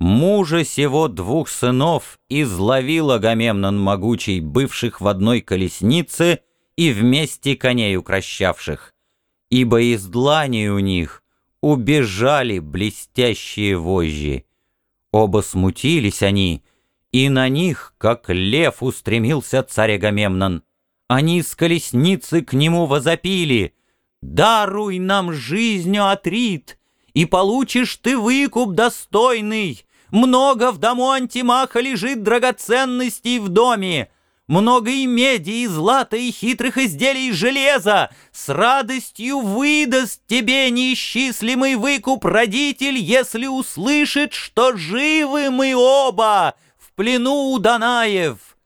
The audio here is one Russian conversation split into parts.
Мужа сего двух сынов изловил Агамемнон могучий, бывших в одной колеснице и вместе коней укращавших, ибо из длани у них убежали блестящие вожжи. Оба смутились они, и на них, как лев, устремился царь Агамемнон. Они с колесницы к нему возопили «Даруй нам жизнью, Атрит, и получишь ты выкуп достойный. Много в дому Антимаха лежит драгоценностей в доме, много и меди, и злата, и хитрых изделий из железа. С радостью выдаст тебе неисчислимый выкуп родитель, если услышит, что живы мы оба в плену у Данаев.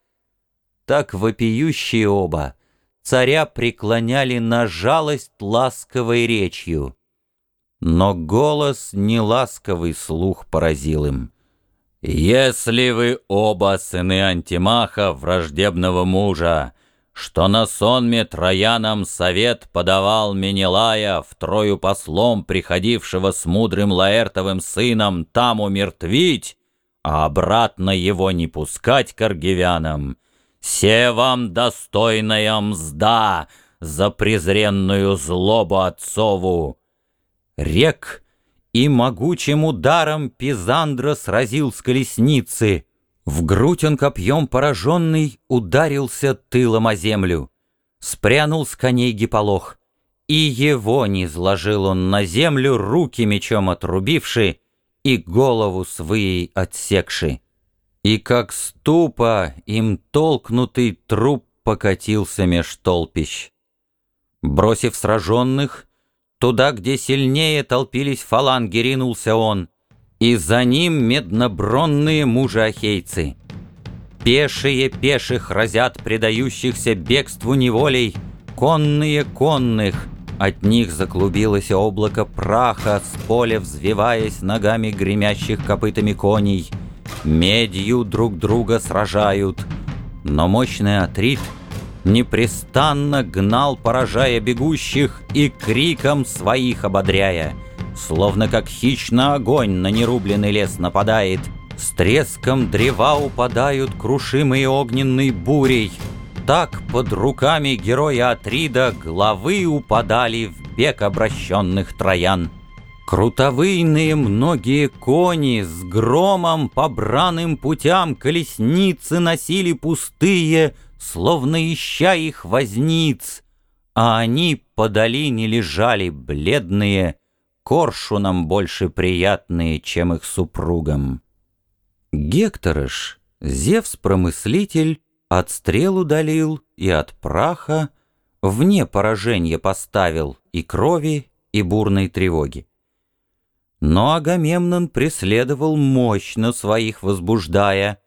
Так вопиющие оба царя преклоняли на жалость ласковой речью. Но голос неласковый слух поразил им. «Если вы оба сыны Антимаха, враждебного мужа, что на сонме Троянам совет подавал Менелая, втрою послом, приходившего с мудрым Лаэртовым сыном, там умертвить, а обратно его не пускать к аргивянам, се вам достойная мзда за презренную злобу отцову. Рек и могучим ударом Пизандра сразил с колесницы. В грудь он копьем пораженный ударился тылом о землю. Спрянул с коней гиполох. И его не сложил он на землю, руки мечом отрубивши и голову своей отсекши. И как ступа им толкнутый труп покатился меж толпищ. Бросив сраженных, Туда, где сильнее толпились фаланги, ринулся он, и за ним меднобронные мужи-ахейцы. Пешие пеших разят предающихся бегству неволей, конные конных. От них заклубилось облако праха, с поля взвиваясь ногами гремящих копытами коней. Медью друг друга сражают, но мощный атрит — непрестанно гнал, поражая бегущих и криком своих ободряя. Словно как хищно огонь на нерубленный лес нападает, с треском древа упадают, крушимые огненной бурей. Так под руками героя Атрида главы упадали в бег обращенных троян. Крутовыйные многие кони с громом по браным путям колесницы носили пустые, словно ища их возниц, а они по долине лежали бледные, коршунам больше приятные, чем их супругам. Гектора ж, Зевс-промыслитель, от стрел удалил и от праха, вне поражения поставил и крови, и бурной тревоги. Но Агамемнон преследовал мощно своих возбуждая,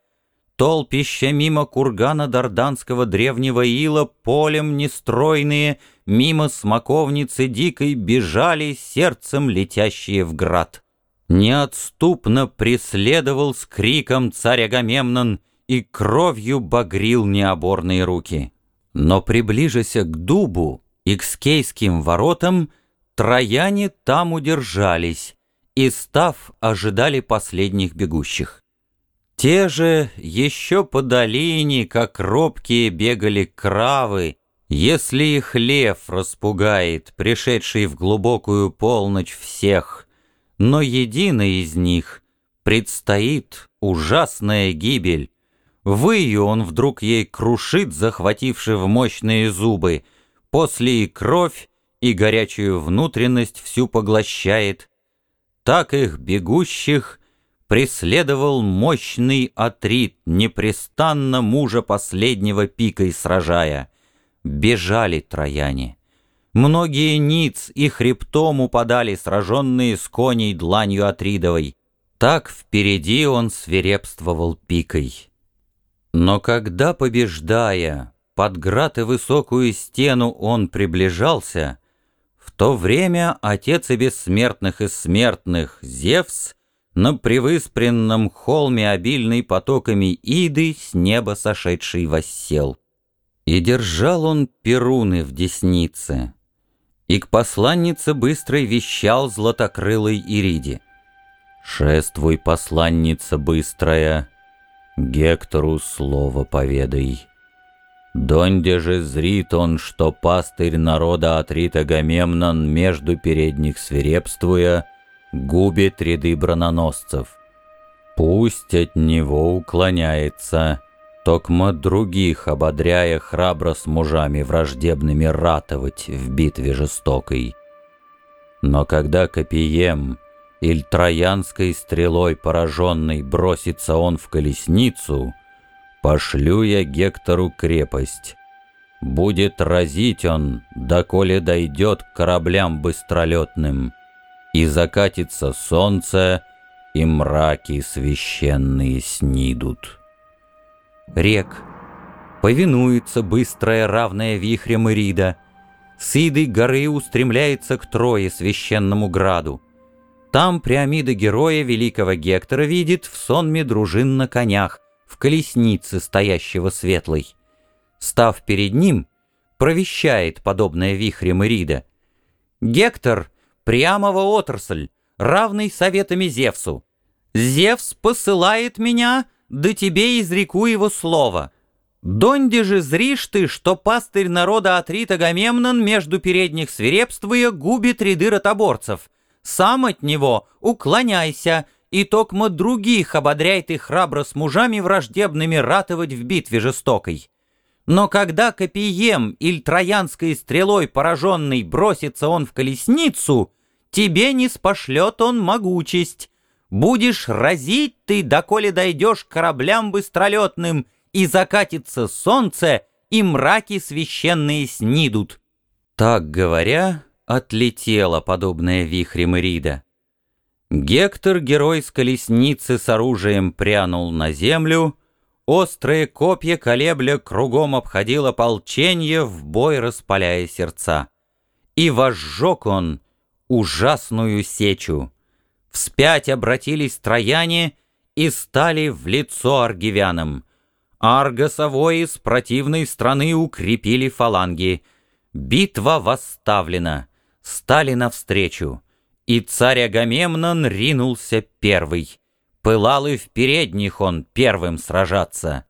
Толпища мимо кургана Дарданского древнего ила, полем нестройные, мимо смоковницы дикой бежали сердцем летящие в град. Неотступно преследовал с криком царь Агамемнон и кровью багрил необорные руки. Но приближася к дубу и к скейским воротам, трояне там удержались и, став, ожидали последних бегущих. Те же еще по долине, как робкие, бегали кравы, если их лев распугает, пришедший в глубокую полночь всех, но единый из них предстоит ужасная гибель. Выю он вдруг ей крушит, захвативший в мощные зубы, после и кровь, и горячую внутренность всю поглощает. Так их бегущих — преследовал мощный Атрит, непрестанно мужа последнего пикой сражая. Бежали трояне. Многие ниц и хребтом упадали, сраженные с коней дланью Атридовой. Так впереди он свирепствовал пикой. Но когда, побеждая, под град и высокую стену он приближался, в то время отец и бессмертных и смертных Зевс на привыспренном холме, обильный потоками иды, с неба сошедший воссел. И держал он перуны в деснице, и к посланнице быстрой вещал златокрылой Ириде. Шествуй, посланница быстрая, Гектору слово поведай. Донде же зрит он, что пастырь народа Атрит Агамемнон между передних свирепствуя, губит ряды брононосцев. Пусть от него уклоняется, токмо других, ободряя храбро с мужами враждебными ратовать в битве жестокой. Но когда Копием, иль троянской стрелой пораженный, бросится он в колесницу, пошлю я Гектору крепость. Будет разить он, доколе дойдет к кораблям быстролетным, и закатится солнце, и мраки священные снидут. Рек. Повинуется быстрая, равная вихрем Ирида. С Идой горы устремляется к Трое, священному граду. Там Приамида героя великого Гектора видит в сонме дружин на конях, в колеснице, стоящего светлой. Став перед ним, провещает, подобное вихрем Ирида. «Гектор, прямого отрасль, равный советами Зевсу. Зевс посылает меня, да тебе изреку его слово. Донде же зришь ты, что пастырь народа Атрит Агамемнон между передних свирепствуя губит ряды ротоборцев. Сам от него уклоняйся, и токмо других ободряй ты храбро с мужами враждебными ратовать в битве жестокой. Но когда Копием или троянской стрелой пораженный бросится он в колесницу, тебе не спошлет он могучесть, Будешь разить ты, доколе дойдешь кораблям быстролетным, и закатится солнце, и мраки священные снидут». Так говоря, отлетела подобная вихрем Ирида. Гектор, герой с колесницы с оружием, прянул на землю, острые копья колебля кругом обходил ополченье, в бой распаляя сердца. И возжег он ужасную сечу. Вспять обратились трояне и стали в лицо аргивянам. Аргосовои с противной страны укрепили фаланги. Битва восставлена. Стали навстречу. И царь Агамемнон ринулся первый. Пылал и в передних он первым сражаться.